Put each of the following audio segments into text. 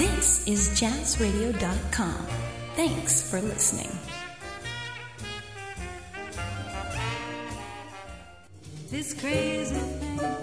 This is jazzradio.com. Thanks for listening. This crazy thing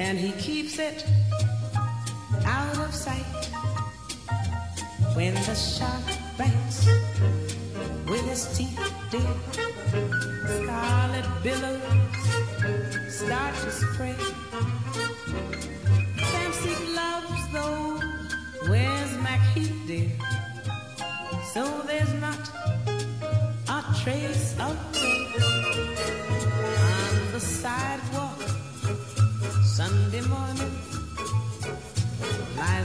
and he keeps it out of sight. When the shark bites with his teeth, dear, scarlet billows start to spread. Fancy gloves, though, where's my heat, dear? So there's not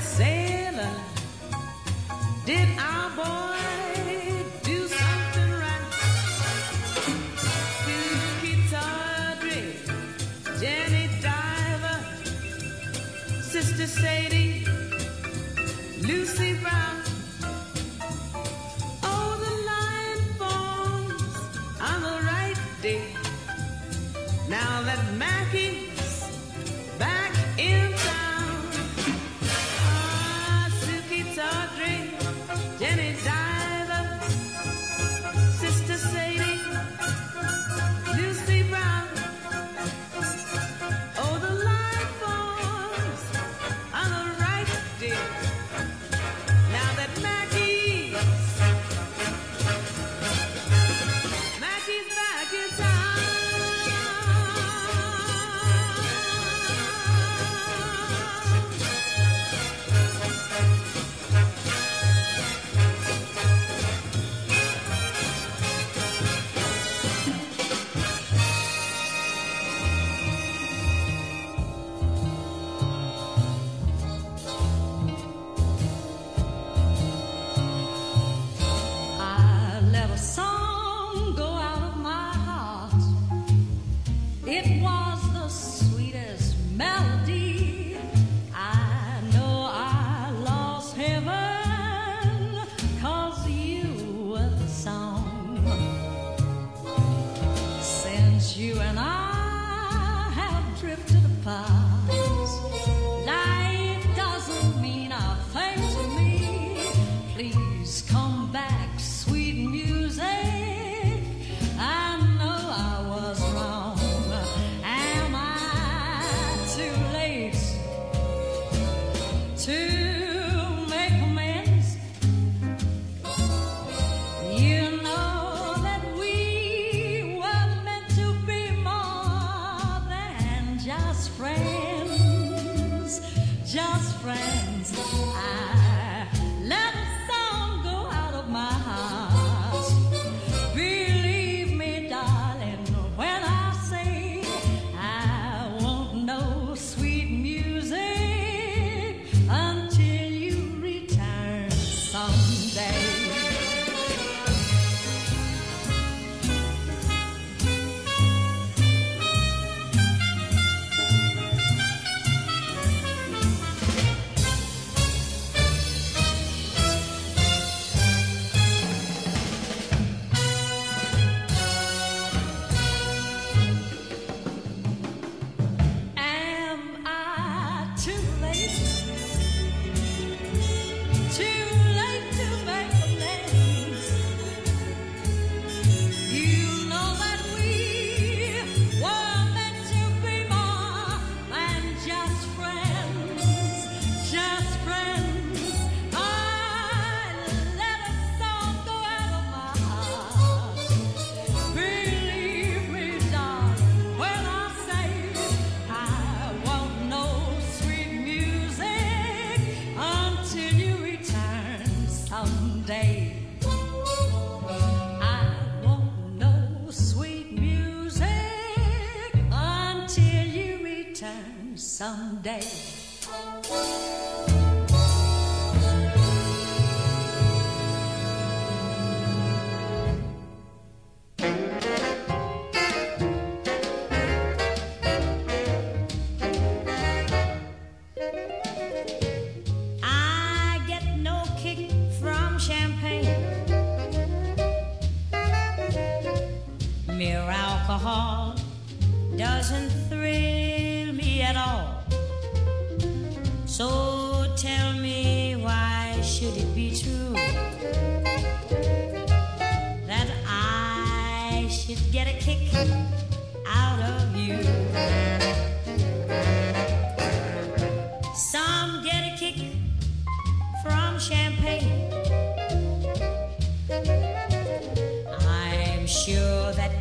sailor. say.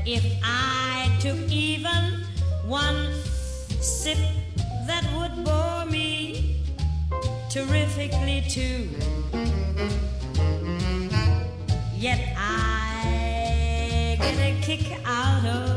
If I took even one sip, that would bore me terrifically too. Yet I get a kick out of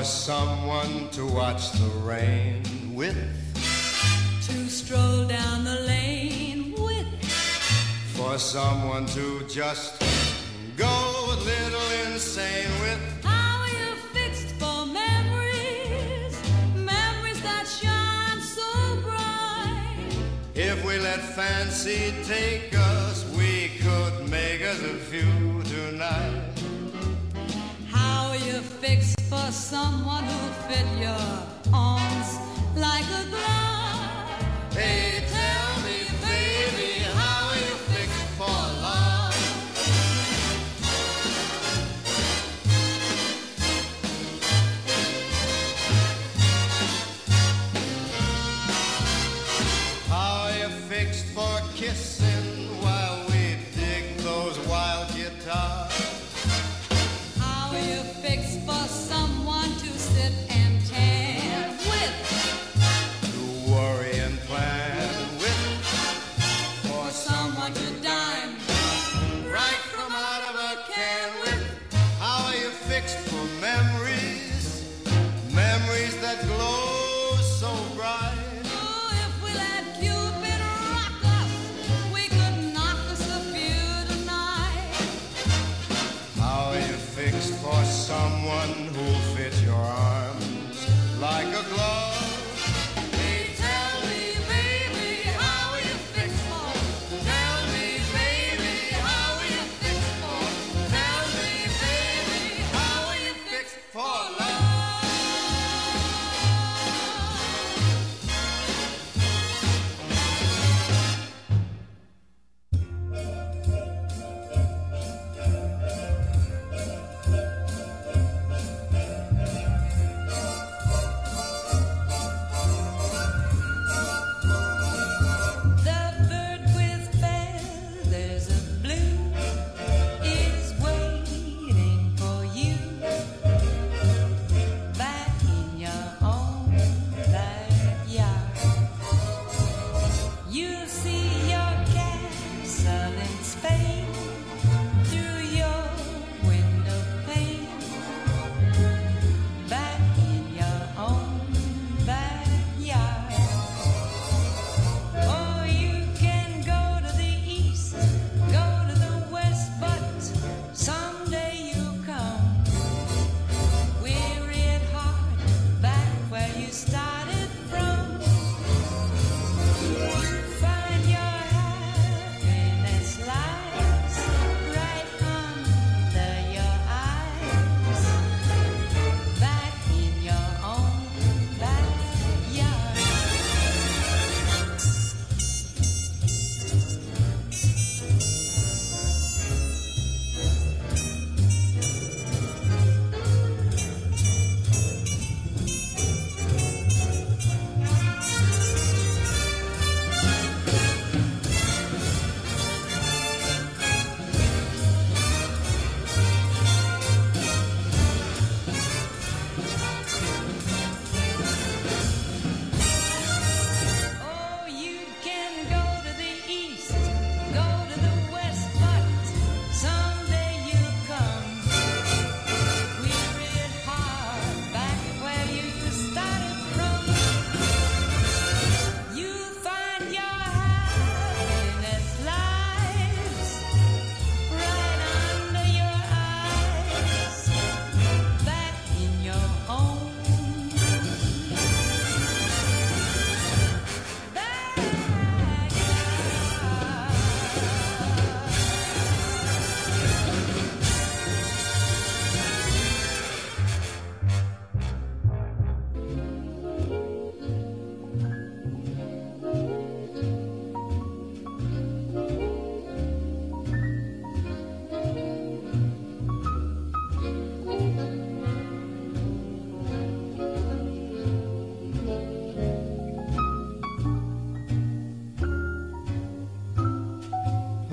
for someone to watch the rain with. To stroll down the lane with. For someone to just go a little insane with. How are you fixed for memories? Memories that shine so bright. If we let fancy take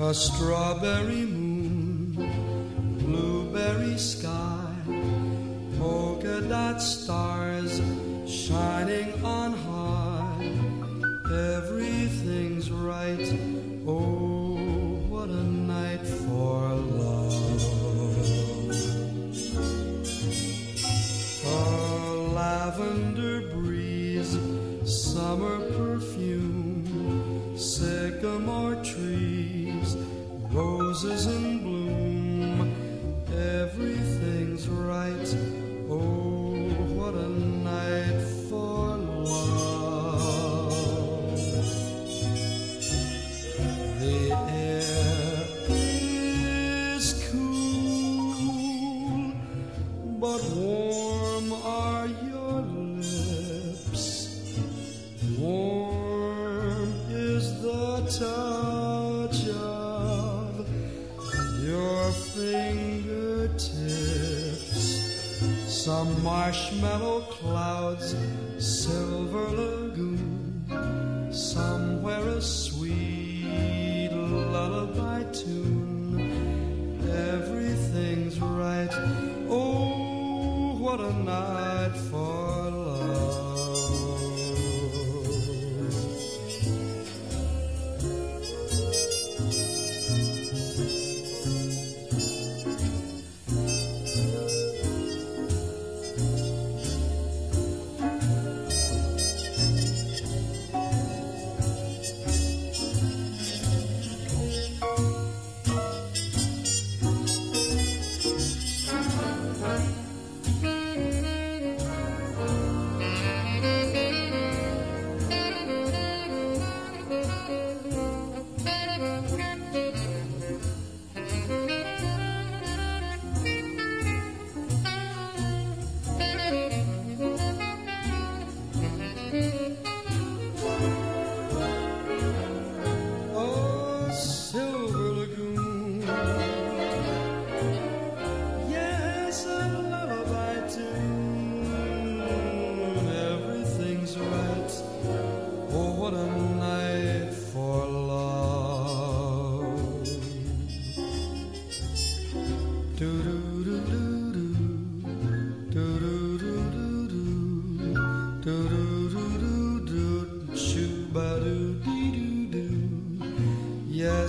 a strawberry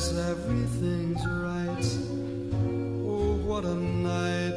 everything's right. Oh, what a night.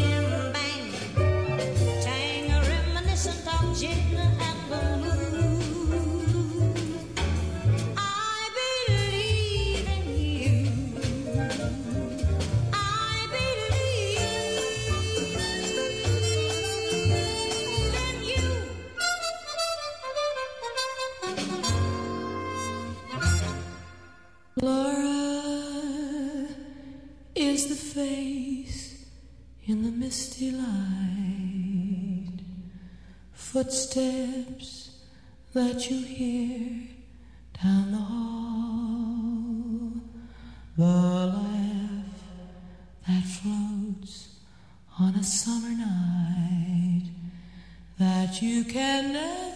bang, bang. Tang a reminiscent of gin footsteps that you hear down the hall, the laugh that floats on a summer night that you can never.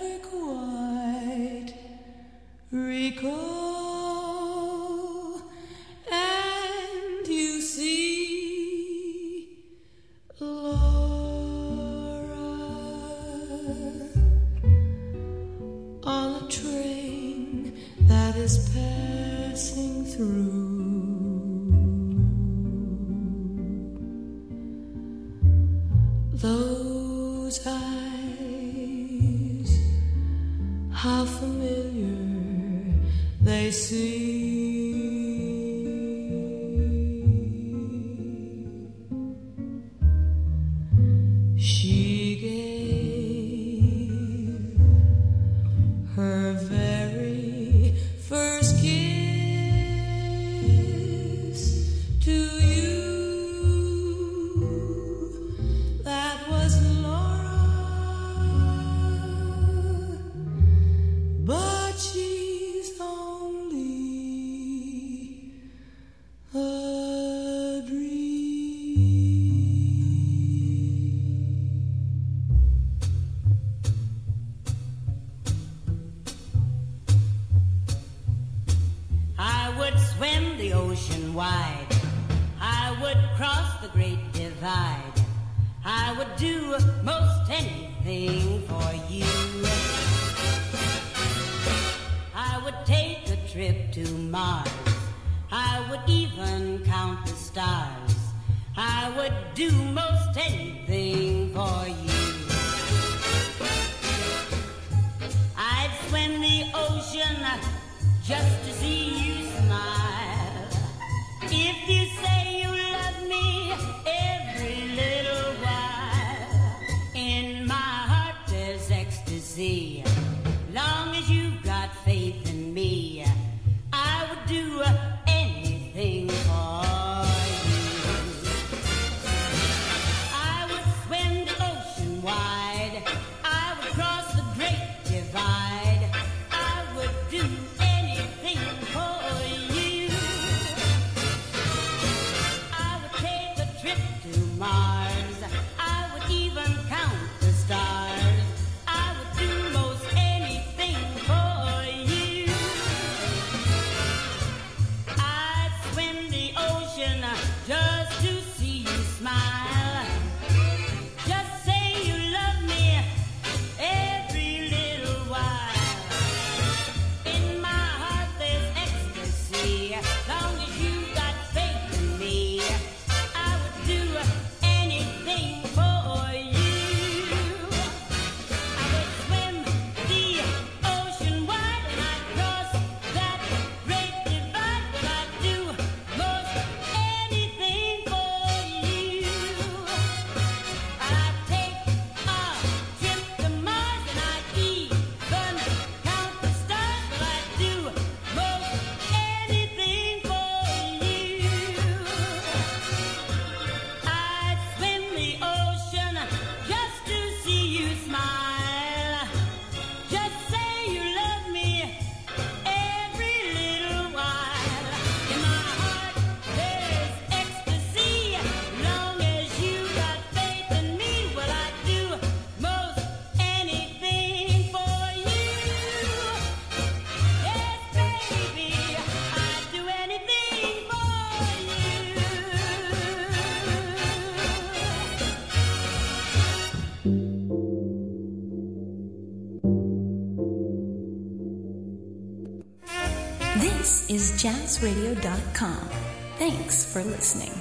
most anything for you. I would take a trip to Mars. I would even count the stars. I would do most anything for you. I'd swim the ocean just to see jazzradio.com. Thanks for listening.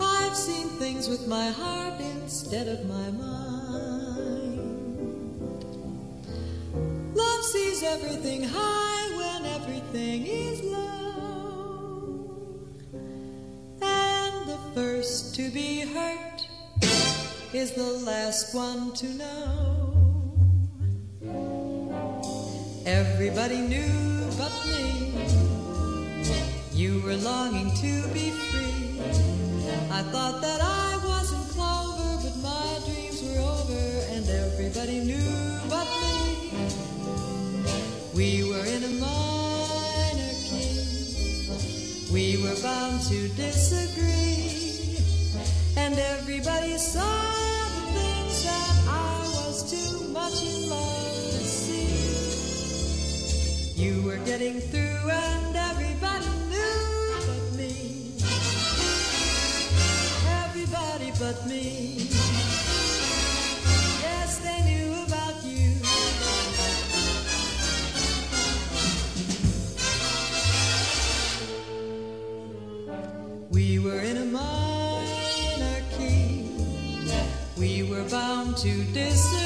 I've seen things with my heart instead of my mind. Love sees everything high when everything is low. And the first to be hurt is the last one to know. Everybody knew but me. You were longing to be free. I thought that I wasn't clover, but my dreams were over, and everybody knew but me. We were in a minor key. We were bound to disagree, and everybody saw the things that I was too much in love. You were getting through and everybody knew but me. Everybody but me. Yes, they knew about you. We were in a monarchy. We were bound to disappear.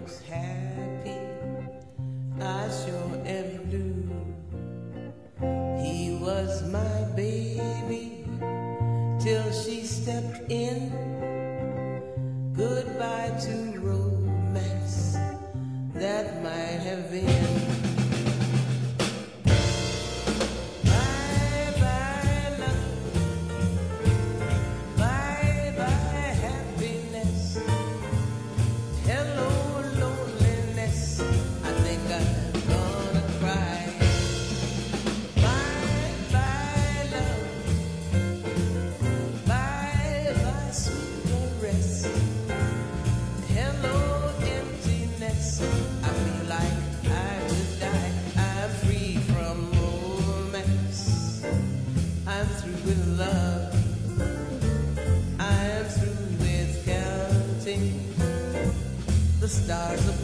looks happy. daar de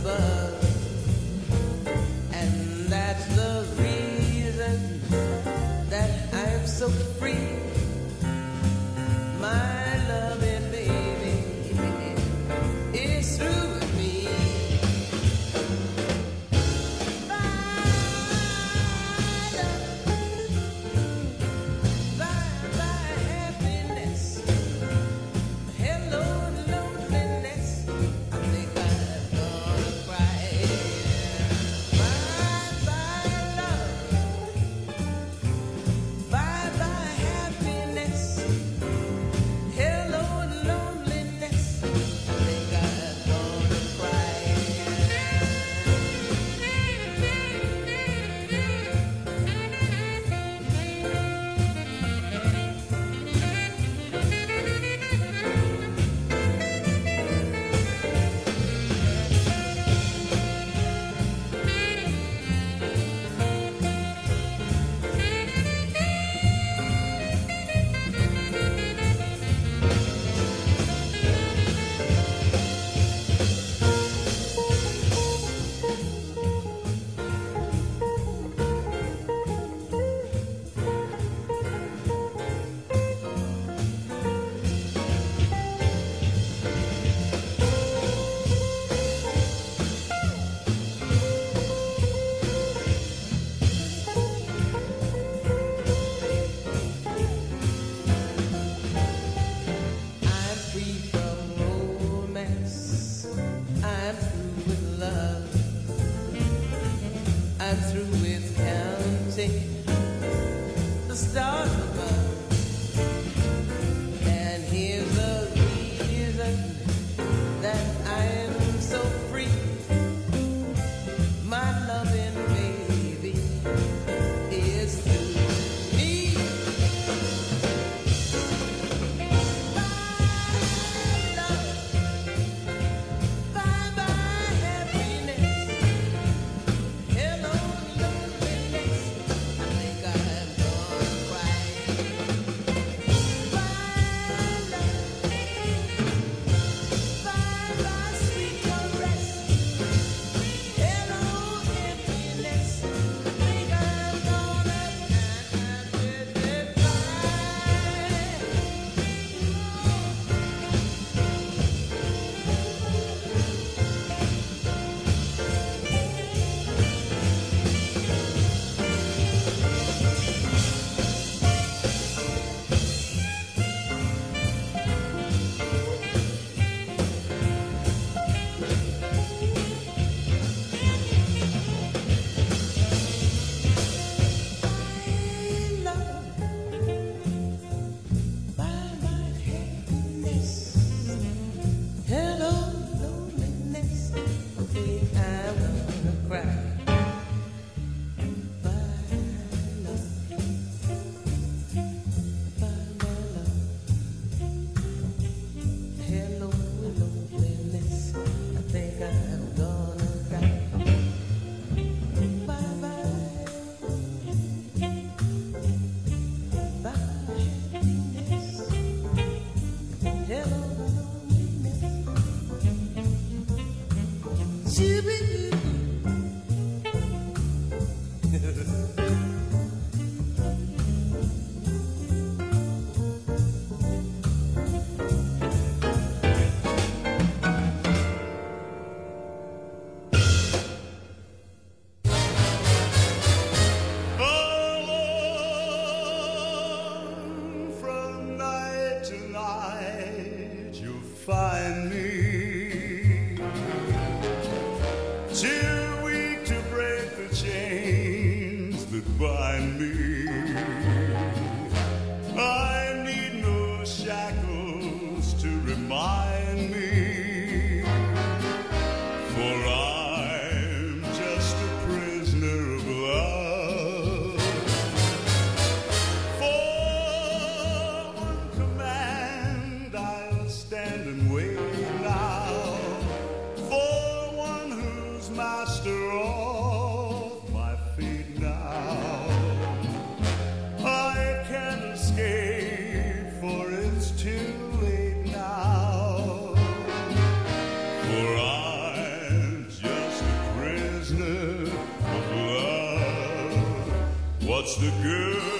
What's the my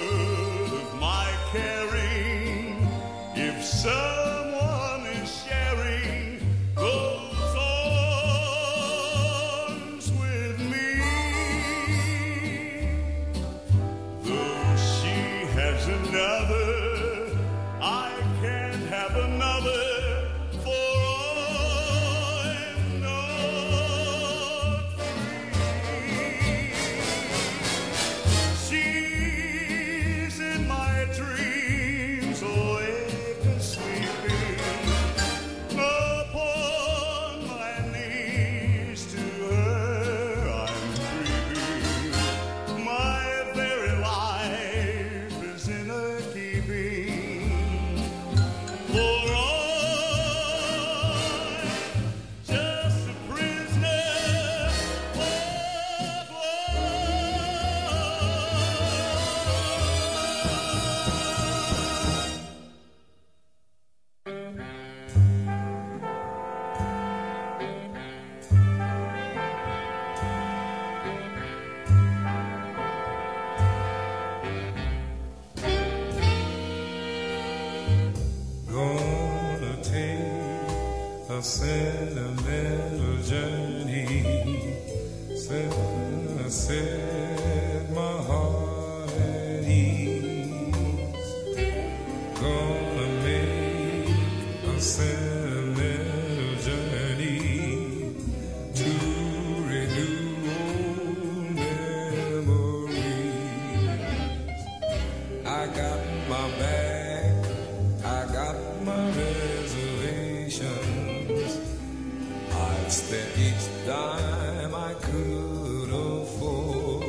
wasting each dime I could afford.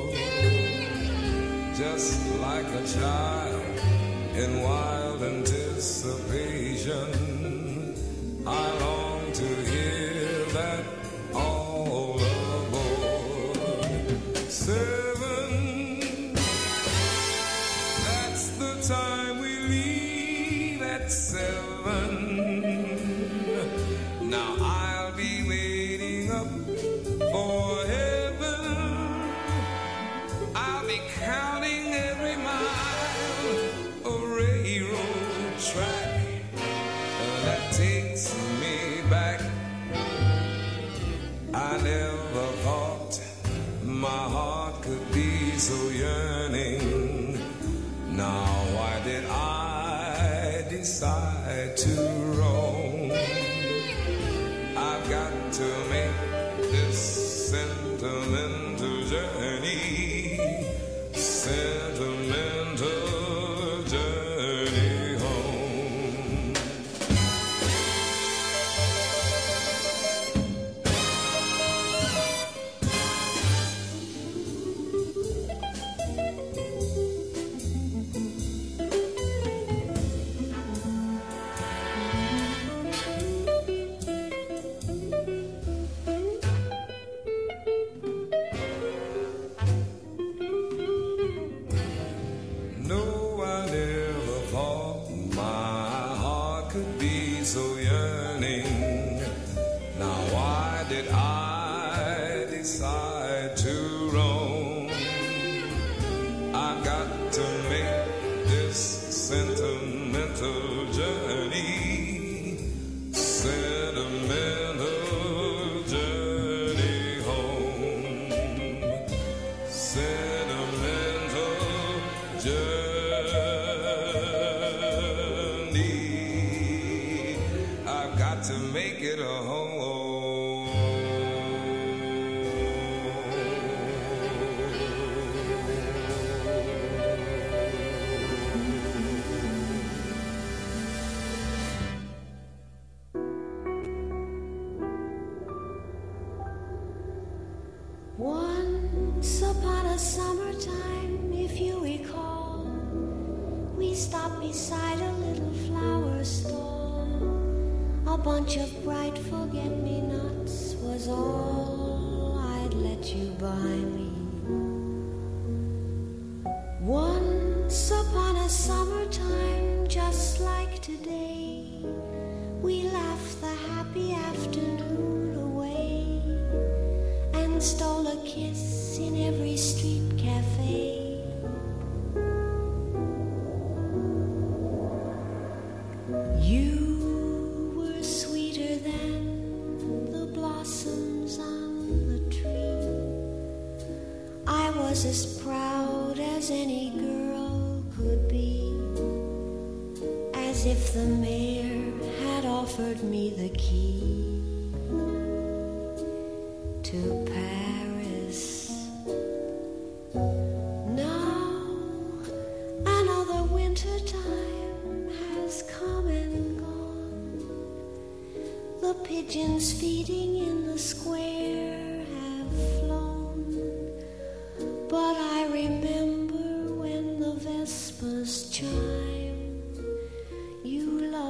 Just like a child in wild anticipation.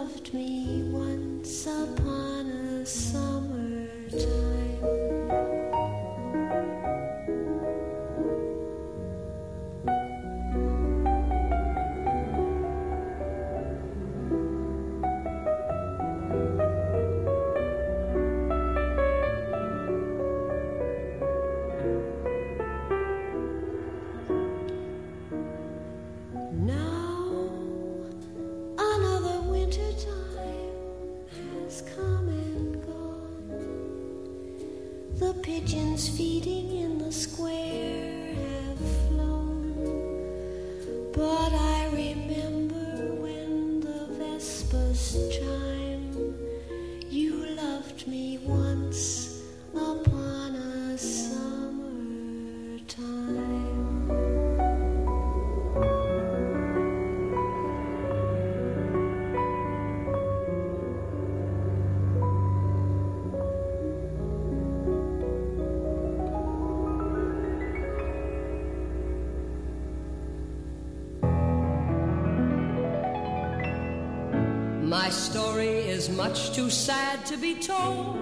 loved me once upon a summer time. story is much too sad to be told.